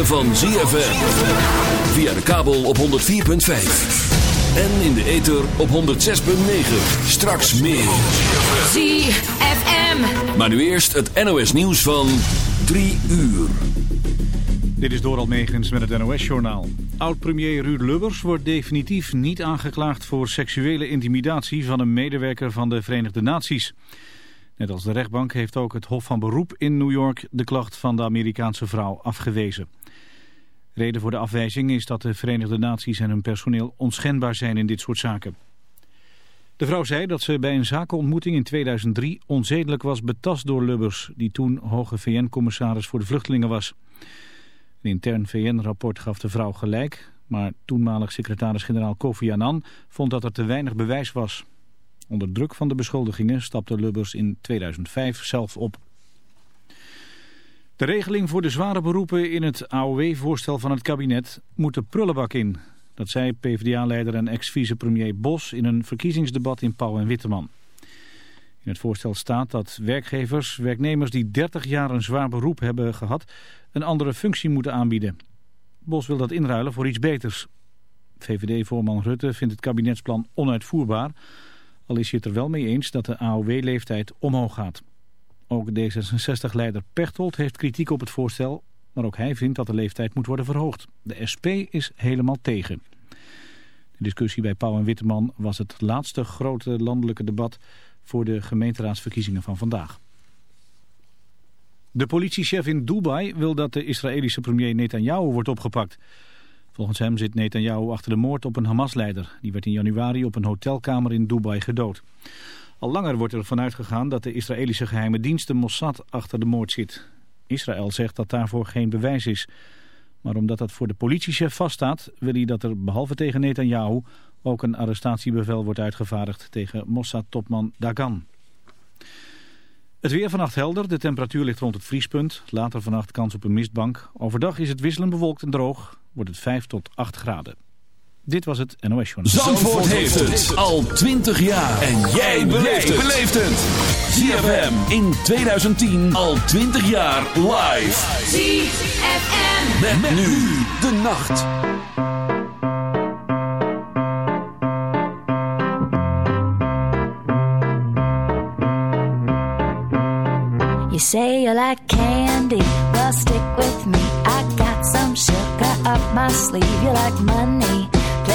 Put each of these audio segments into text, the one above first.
ritme van ZFM. Via de kabel op 104.5. En in de ether op 106.9. Straks meer. ZFM. Maar nu eerst het NOS nieuws van 3 uur. Dit is Doral Megens met het NOS-journaal. Oud-premier Ruud Lubbers wordt definitief niet aangeklaagd voor seksuele intimidatie van een medewerker van de Verenigde Naties. Net als de rechtbank heeft ook het Hof van Beroep in New York de klacht van de Amerikaanse vrouw afgewezen. Reden voor de afwijzing is dat de Verenigde Naties en hun personeel onschendbaar zijn in dit soort zaken. De vrouw zei dat ze bij een zakenontmoeting in 2003 onzedelijk was betast door Lubbers, die toen hoge VN-commissaris voor de vluchtelingen was. Een intern VN-rapport gaf de vrouw gelijk, maar toenmalig secretaris-generaal Kofi Annan vond dat er te weinig bewijs was. Onder druk van de beschuldigingen stapte Lubbers in 2005 zelf op. De regeling voor de zware beroepen in het AOW-voorstel van het kabinet moet de prullenbak in. Dat zei PvdA-leider en ex-vicepremier Bos in een verkiezingsdebat in Pauw en Witteman. In het voorstel staat dat werkgevers, werknemers die 30 jaar een zwaar beroep hebben gehad, een andere functie moeten aanbieden. Bos wil dat inruilen voor iets beters. VVD-voorman Rutte vindt het kabinetsplan onuitvoerbaar, al is hij het er wel mee eens dat de AOW-leeftijd omhoog gaat. Ook D66-leider Pechtold heeft kritiek op het voorstel, maar ook hij vindt dat de leeftijd moet worden verhoogd. De SP is helemaal tegen. De discussie bij Pauw en Witteman was het laatste grote landelijke debat voor de gemeenteraadsverkiezingen van vandaag. De politiechef in Dubai wil dat de Israëlische premier Netanyahu wordt opgepakt. Volgens hem zit Netanyahu achter de moord op een Hamas-leider. Die werd in januari op een hotelkamer in Dubai gedood. Al langer wordt er vanuit gegaan dat de Israëlische geheime dienst de Mossad achter de moord zit. Israël zegt dat daarvoor geen bewijs is. Maar omdat dat voor de politiechef vaststaat, wil hij dat er behalve tegen Netanyahu ook een arrestatiebevel wordt uitgevaardigd tegen Mossad-topman Dagan. Het weer vannacht helder, de temperatuur ligt rond het vriespunt. Later vannacht kans op een mistbank. Overdag is het wisselend bewolkt en droog, wordt het 5 tot 8 graden. Dit was het NOS Journal. Zandvoort heeft het al 20 jaar. En jij beleeft het. ZFM in 2010 al 20 jaar live. ZFM. Met, nu de nacht. You say you like candy, well stick with me. I got some sugar up my sleeve. You like money,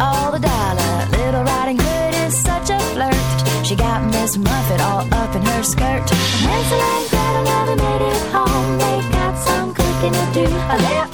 all the dollar. Little Riding Hood is such a flirt. She got Miss Muffet all up in her skirt. Hansel and Gretel never made it home. They got some cooking to do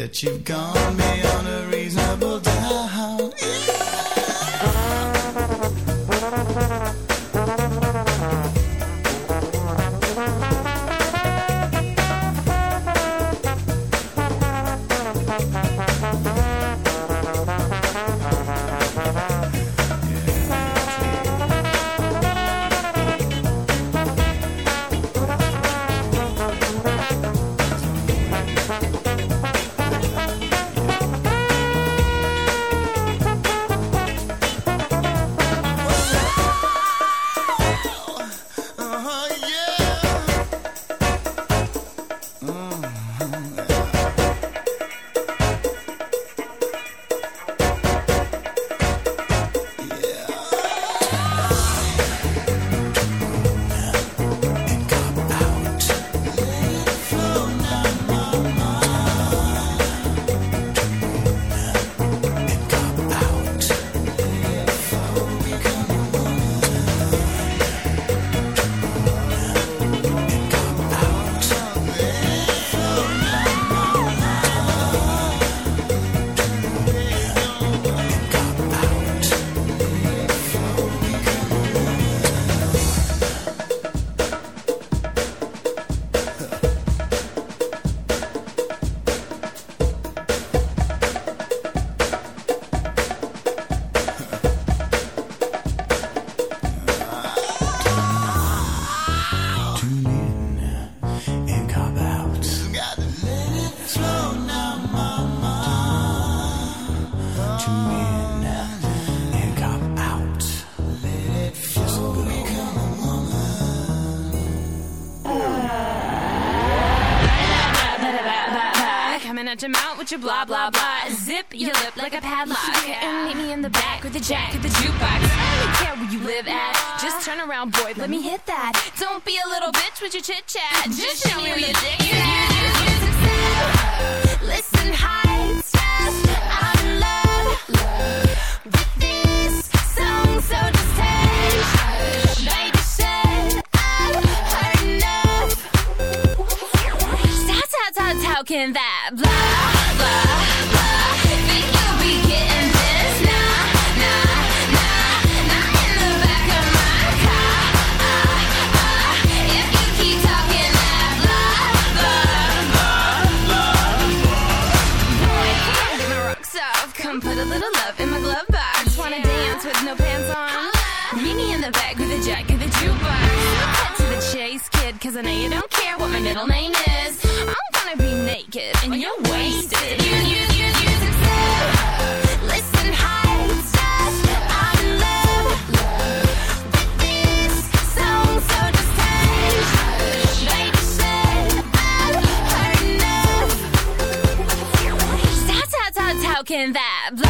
That you've gone beyond Stretch them out with your blah, blah, blah. Zip your lip like a padlock. And meet me in the back with the jack of the jukebox. I don't care where you live at. Just turn around, boy, let me hit that. Don't be a little bitch with your chit chat. Just show me where your dick is. Listen, high test. I'm in love with this song, so just take. Baby, shut up. Heard enough. That's how, that's how, how can that. The back with a jack of the jukebox. Cut to the chase, kid, cause I know you don't care what my middle name is. I'm gonna be naked and you're wasted. You, you, you, you. Listen, high stuff. I'm in love with this song, so that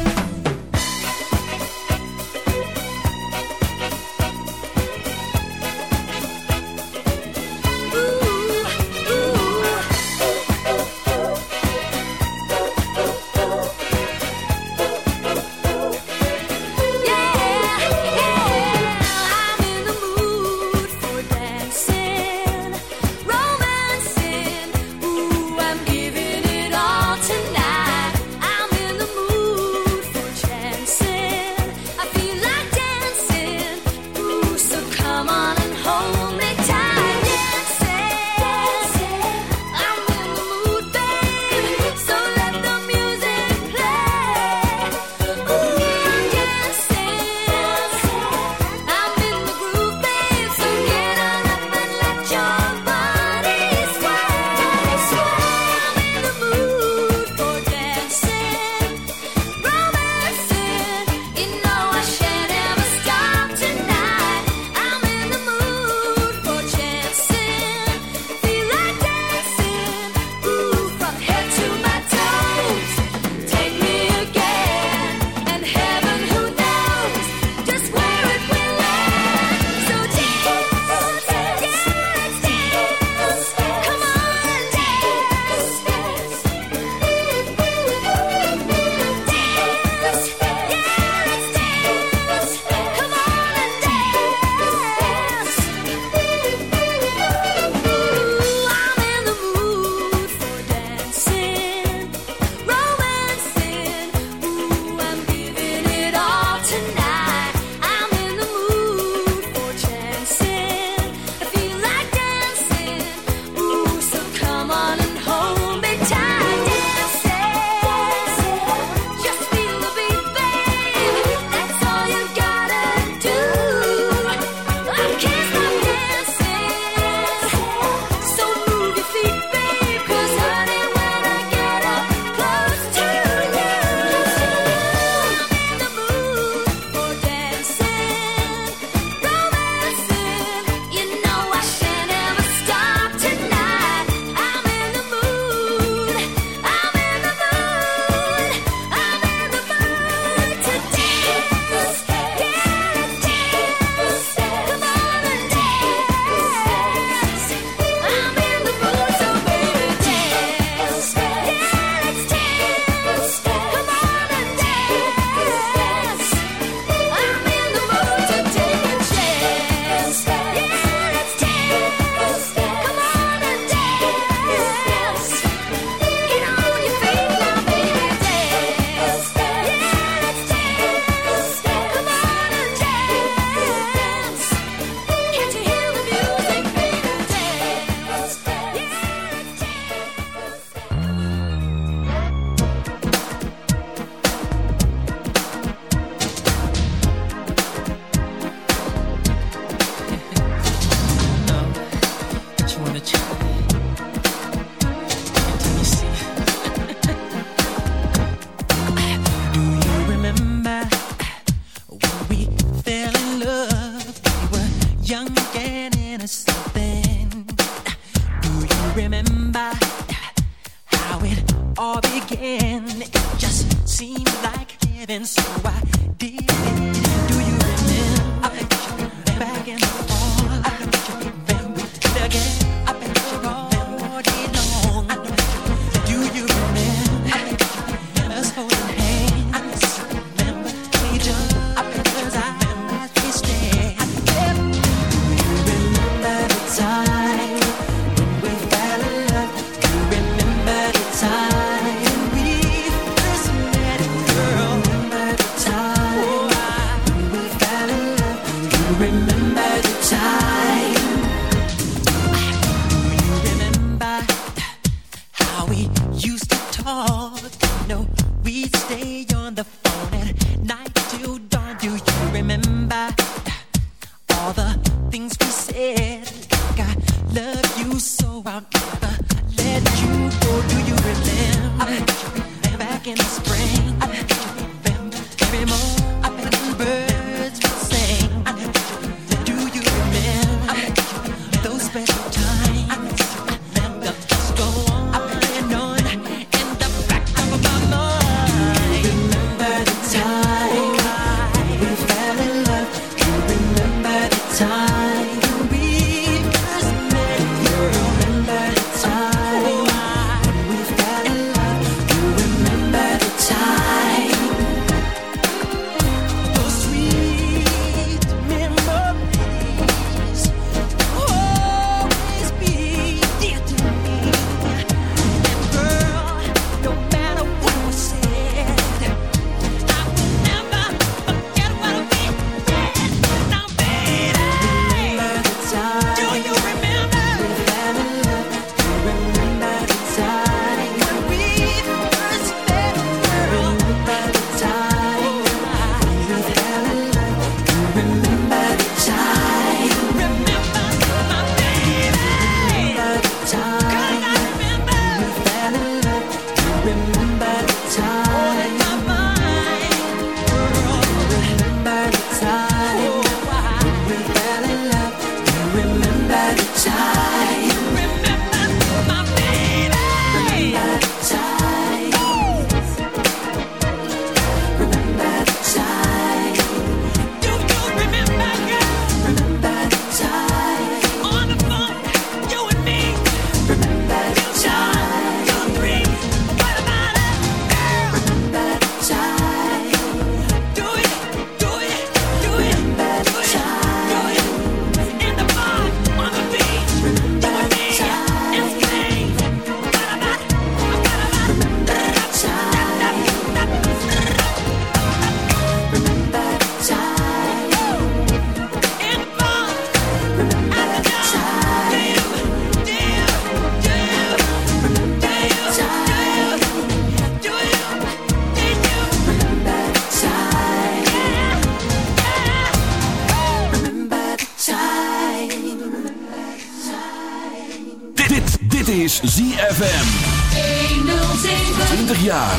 jaar.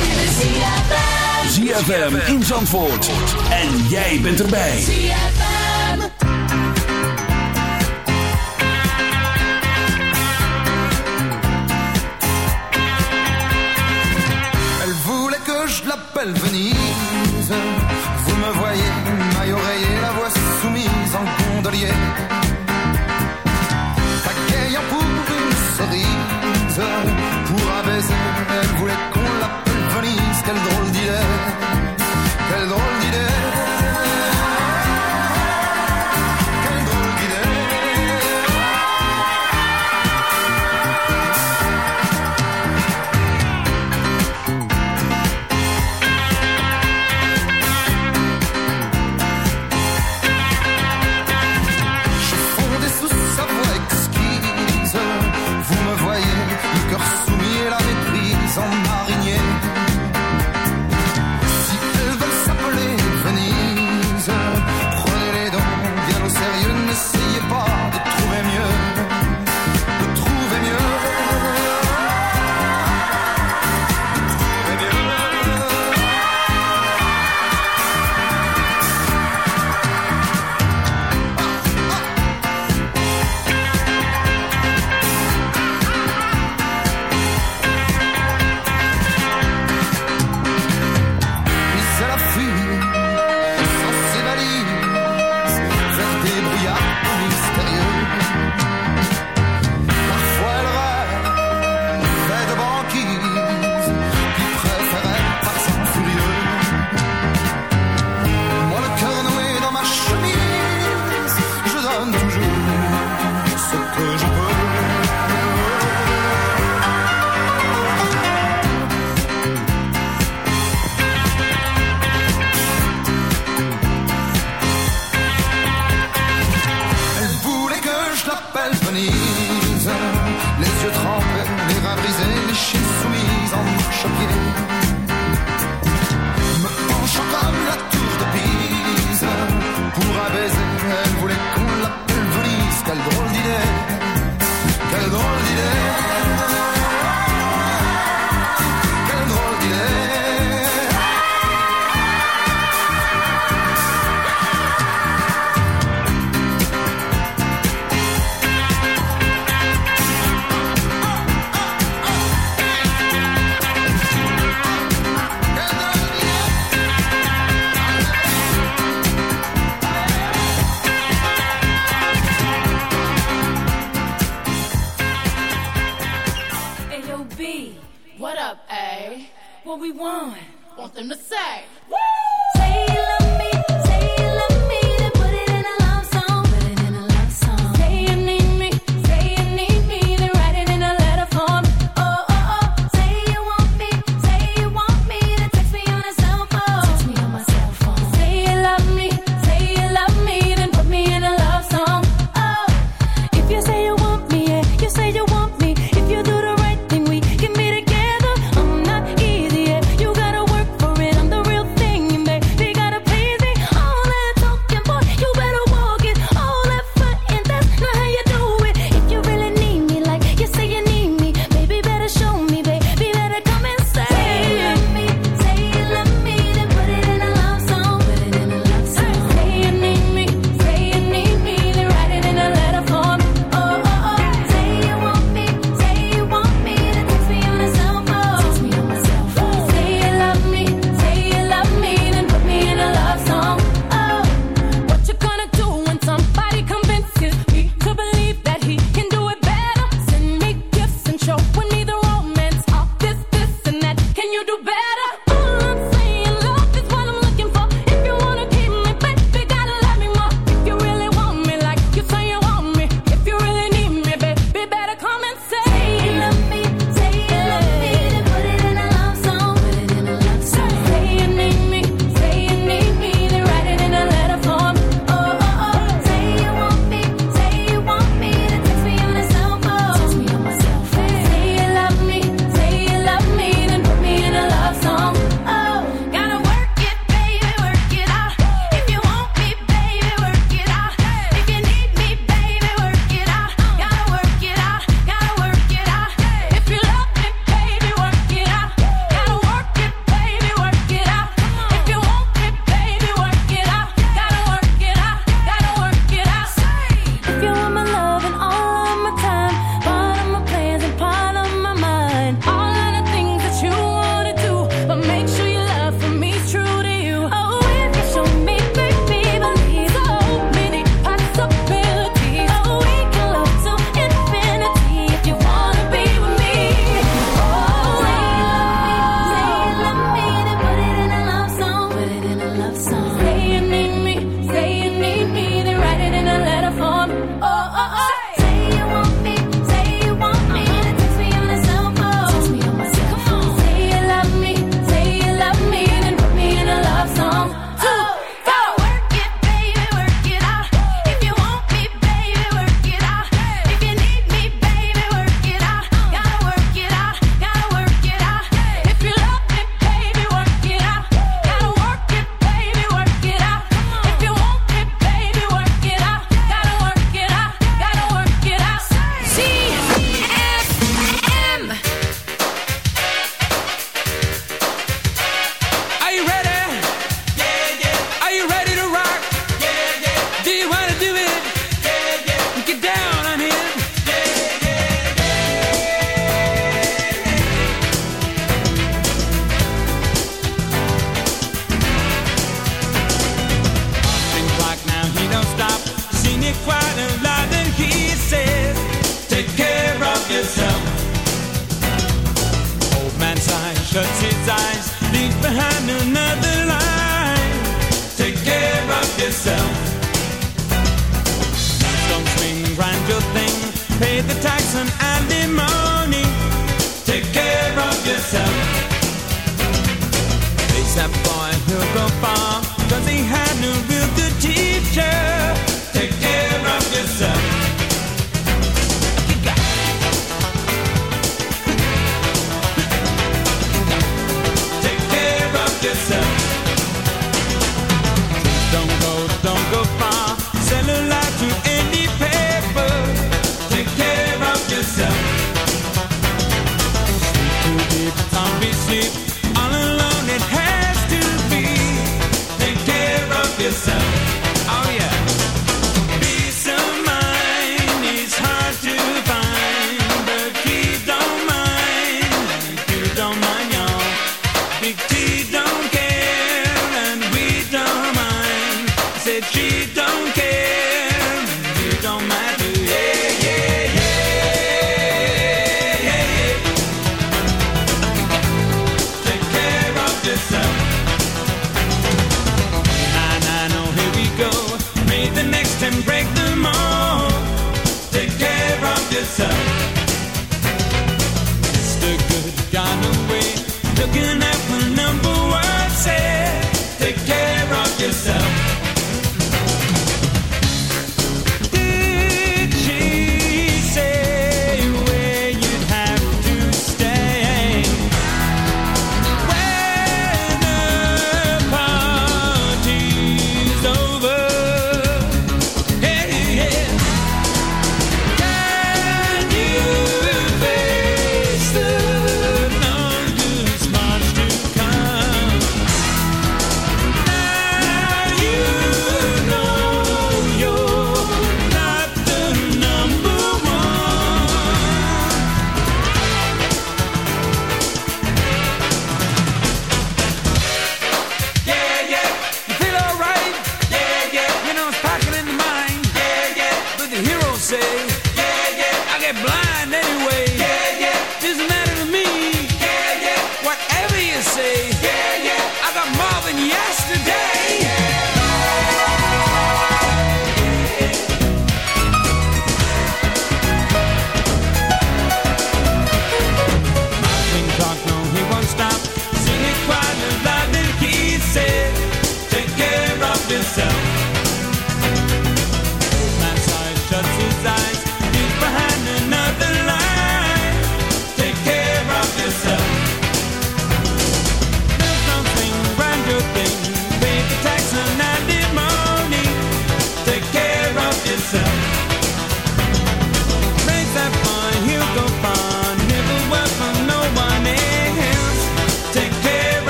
ZFM in Zandvoort. En jij bent erbij. Elle voulait que je l'appelle Venise. Vous me voyez, maille oreiller, la voix soumise en gondolier.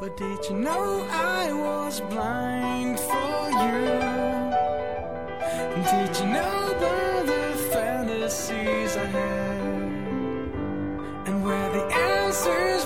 But did you know I was blind for you? Did you know by the fantasies I had? And where the answers